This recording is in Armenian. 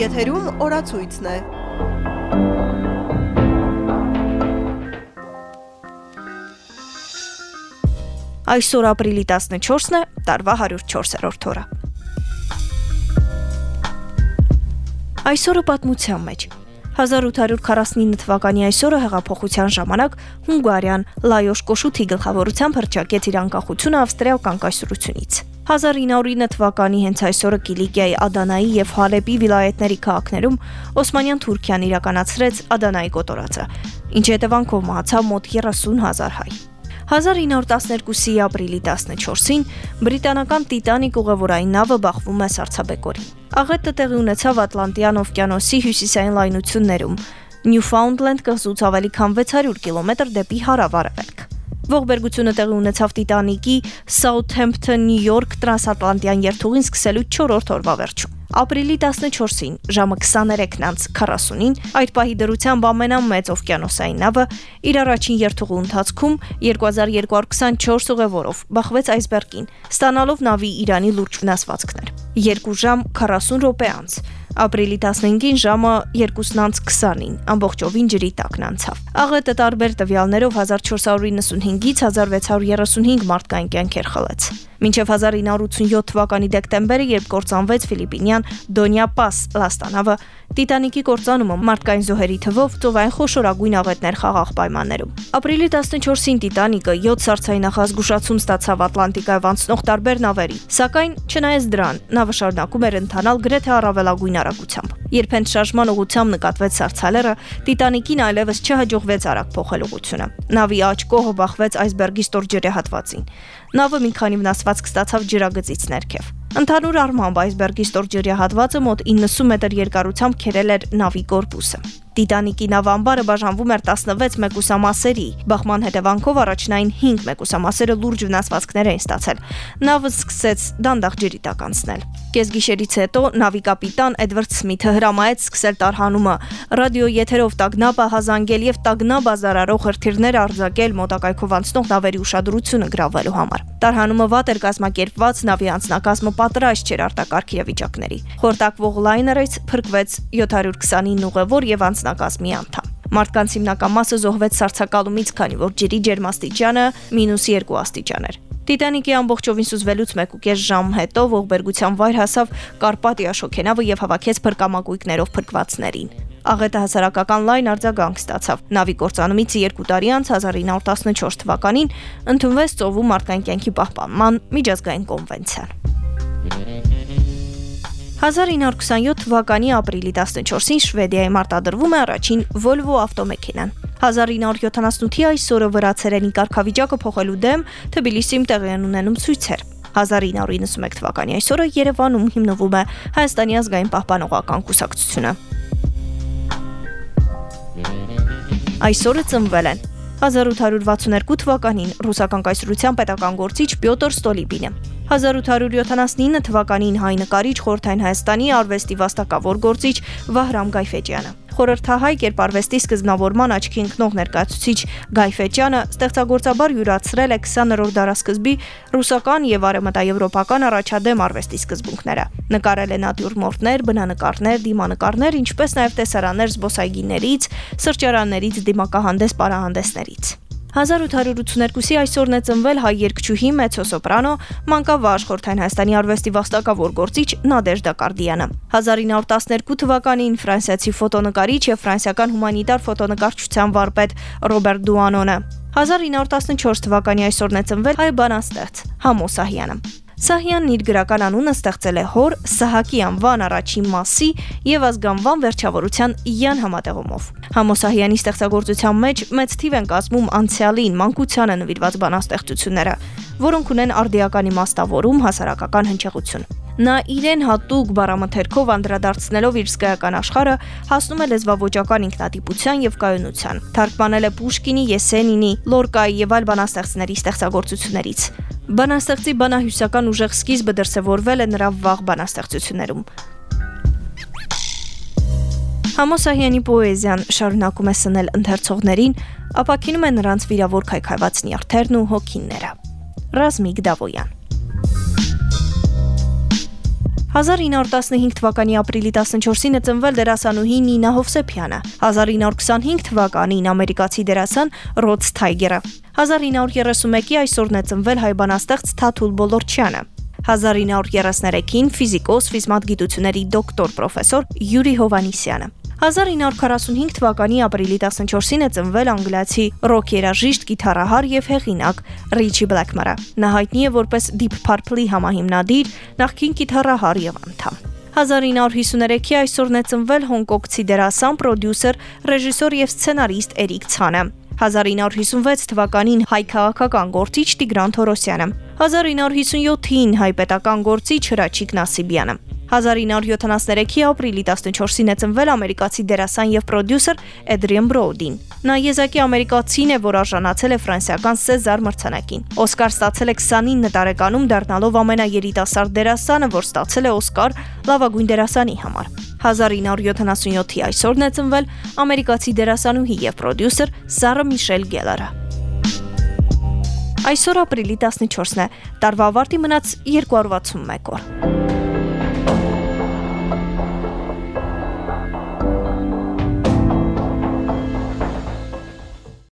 Եթերում օրացույցն է։ Այսօր ապրիլի 14-ն է, տարվա 104-րդ օրը։ Այսօրը պատմության մեջ 1849 թվականի այսօրը հեղափոխության ժամանակ Հունգարիան Լայոշ Կոշութի գլխավորությամբ հրճակեց իր անկախությունը ավստրիական կայսրությունից։ 1909 թվականի հենց այսօրը Կիլիկիայի Ադանայի եւ Հալեպի վիլայետների քաղաքներում Օսմանյան Թուրքիան իրականացրեց Ադանայի կոտորածը, ինչի հետևանքով մահացավ մոտ 30000 հայ։ 1912-ի ապրիլի 14-ին բրիտանական Տիտանիկ ուղևորային նավը բախվում է Սարցաբեկորին։ Աղետը տեղի ունեցավ Ատլանտյան օվկիանոսի հյուսիսային լայնություններում, Նյուֆաունդլենդ կղզուց ավելի քան 600 կիլոմետր դեպի հարավ-արևելք։ Ողբերգությունը տեղի ունեցավ Տիտանիկի Southampton New York տրանսատլանտյան երթուղին սկսելու 4-րդ օրվա վերջում։ Ապրիլի 14-ին ժամը 23:40-ին այդ պահի դրությամբ ամենամեծ օվկիանոսային նավը իր առաջին երթուղու ընթացքում 2224 ուղևորով բախվեց այսբերգին, ստանալով նավի Իրանի լուրջ վնասվածքներ։ 2 ժամ 40 րոպե անց Ապրիլի 15-ին ժամը 2:20-ին ամբողջովին ջրի տակն անցավ։ Աղետը տարբեր տվյալներով 1495-ից 1635 մարդկային կյանքեր խլեց։ Մինչև 1987 թվականի դեկտեմբերը, երբ կործանվեց ֆիլիպինյան Դոնյա Պաս լաստանավը, Տիտանիկի կործանումը մարդկային զոհերի թվով ծովային խոշորագույն աղետներ խաղաղ պայմաններում։ Ապրիլի 14-ին Տիտանիկը 7 սարցային նախազգուշացում ստացավ Ատլանտիկայով անցնող տարբեր նավերի, սակայն չնայած դրան, նավը շարունակում էր ընթանալ գրեթե առավելագույն escuchamos. Երբ հենց շարժման ուղությամբ նկատվեց սարցալերը, Տիտանիկին այլևս չհաջողվեց արագ փոխել ուղությունը։ Նավի աջ կողը բախվեց այսբերգի ստորջրի հատվածին։ Նավը մի քանի վնասվածք ստացավ ջրագծից ներքև։ Ընդհանուր առմամբ այսբերգի ստորջրյա հատվածը մոտ 90 մետր երկարությամբ քերել էր նավի կորպուսը։ Տիտանիկի նավամբարը բաժանվում էր 16 մեկուսամասերի։ Բախման հետևանքով առաջնային 5 մեկուսամասերը լուրջ վնասվածքներ էին ստացել։ Նավը սկսեց դանդաղ ջրի տակ անցնել։ Կեսգիշերից հետո նավի կապիտան Էդվարդ Սմիթը հրամայեց սկսել տարհանումը։ Ռադիո եթերով տագնապը հազանգել եւ տագնապ ազարարող հրթիռներ արձակել մոտակայքով անցնող նավերի ուշադրությունը գրավելու համար։ Տարհանումը վատ էր կազմակերպված, նավի անձնակազմը պատրաստ չէր արտակարգ իրավիճակների։ Խորտակվող լայներից փրկվեց 729 ուղևոր եւ անձնակազմի անդամ։ Մարդկանց հիմնական մասը զոհվեց սարցակալումից, քանի որ ջրի ջերմաստիճանը -2 աստիճան էր։ Տիտանիկի ամբողջովին սուզվելուց 1.5 ժամ հետո ողբերգության վայր հասավ Կարպատիա շոքենավը եւ հավաքեց փրկամակույկներով փրկվածներին։ Աղետը հասարակական լայն արձագանք ստացավ։ Նավի կործանումից 2 տարի անց 1914 թվականին ընդունվեց ծովում մարդկային կյանքի պահպանման միջազգային կոնվենցիան։ 1927 թվականի ապրիլի 14-ին Շվեդիայում արտադրվում է առաջին Volvo ավտոմեքենան։ 1978-ի այսօրը վրացերենի կարգավիճակը փոխելու դեմ Թբիլիսիում տեղի են ունենում ցույցեր։ 1991 թվականի այսօրը Երևանում հիմնվում է Հայաստանի ազգային պահպանողական կուսակցությունը։ Այսօրը ծնվել են 1862 թվականին ռուսական կայսրության պետական գործիչ Պյոտր Ստոլիպինը 1879 թվականին հայ նկարիչ Խորթային Հայաստանի արվեստի վաստակավոր գործիչ Վահրամ Գայֆեջյանը Խորհրդահայ կերպարվեստի սկզբնավորման աչքի ընկնող ներկայացուցիչ Գայ Ֆեջյանը ստեղծագործաբար յուրացրել է 20-րդ դարաշրջանի ռուսական եւ արևմտաեվրոպական առաջադեմ արվեստի սկզբունքները։ Նկարել է նատյուրմորտներ, բնանկարներ, դիմանկարներ, ինչպես նաեւ տեսարաններ զբոսայգիներից, սրճարաններից, դիմակահանդես, պարահանդեսներից։ 1882-ի այսօրն է ծնվել հայ երգչուհի մեծոսոպրանո մանկավարժ Խորթային Հայաստանի արվեստի վաստակավոր գործիչ Նադեժդա Կարդյանը։ 1912 թվականին ֆրանսիացի ֆոտոնկարիչ եւ ֆրանսիական հումանիտար ֆոտոնկարչության վարպետ Ռոբերտ Դուանոնը 1914 թվականի այսօրն է ծնվել հայ բանաստեղծ Համո Սահյանը։ Սահյանն իր գրական անունը ստեղծել է հոր Սահակի անվան առաջին մասի եւ ազգանվան վերջավորության յան համատեղումով։ Համոսահյանի ստեղծագործության մեջ մեծ թիվ են կազմում անցյալին, մանկությանը նվիրված բանաստեղծությունները, որոնք ունեն արդիական իմաստավորում, հասարակական հնչեղություն։ Նա իրեն հատուկ բառամթերքով անդրադարձնելով իր սկայական աշխարհը հասնում է լեզվավոճական ինքնատիպության եւ կայունության։ Թարգմանել է Պուշկինի, Եսենինի, Լորկայի եւ այլ բանաստեղծների ստեղծագործություններից։ Բանաստեղծի բանահյուսական ուժեղ սկիզբը դրսևորվել է նրա վաղ բանաստեղծություններում։ Համոսահյանի պոեզիան շարունակում է սնել ընթերցողներին, ապակինում է նրանց վիրավոր քայքայված նյարդերն ու հոգինները։ Ռազմիկ Դավոյան 1915 թվականի ապրիլի 14-ին է ծնվել դերասանուհի Նինա Հովսեփյանը։ 1925 թվականին ամերիկացի դերասան Ռոդ Սթայգերը։ 1931-ի այսօրն է ծնվել հայ բանաստեղծ Թաթուլ Բոլորչյանը։ 1933-ին ֆիզիկոս, ֆիզմատգիտությունների դոկտոր պրոֆեսոր Յուրի Հովանիսյանը։ 1945 թվականի ապրիլի 14-ին է ծնվել անգլիացի ռոք երաժիշտ, գիտարահար եւ հեղինակ Ռիչի Բլեքմերը։ Նա հայտնի է որպես Deep Purple-ի համահիմնադիր, նախկին գիտարահար եւ անդամ։ 1953-ի այսօրն է ծնվել հոնկոկցի դերասան, պրոդյուսեր, ռեժիսոր եւ սցենարիստ Էրիկ Ցանը։ 1956 թվականին հայ քաղաքական գործիչ Տիգրան Թորոսյանը։ 1957-ին հայ պետական գործիչ Հրաչիկ Նասիբյանը։ 1973-ի ապրիլի 14-ին է ծնվել ամերիկացի դերասան եւ պրոդյուսեր Էդրիան Բրոուդին։ Նա եզակի ամերիկացին է, որ արժանացել է ֆրանսիական Սեզար մրցանակին։ Օսկար ստացել է 29 տարեկանում, դառնալով ամենաերիտասարդ դերասանը, որ ստացել է Օսկար լավագույն դերասանի համար։ 1977-ի այսօրն է ծնվել ամերիկացի դերասանուհի եւ պրոդյուսեր Սարա Միշել Գելերը։ Այսօր ապրիլի 14-ն է։ Տարվա ավարտի մնաց 261 օր։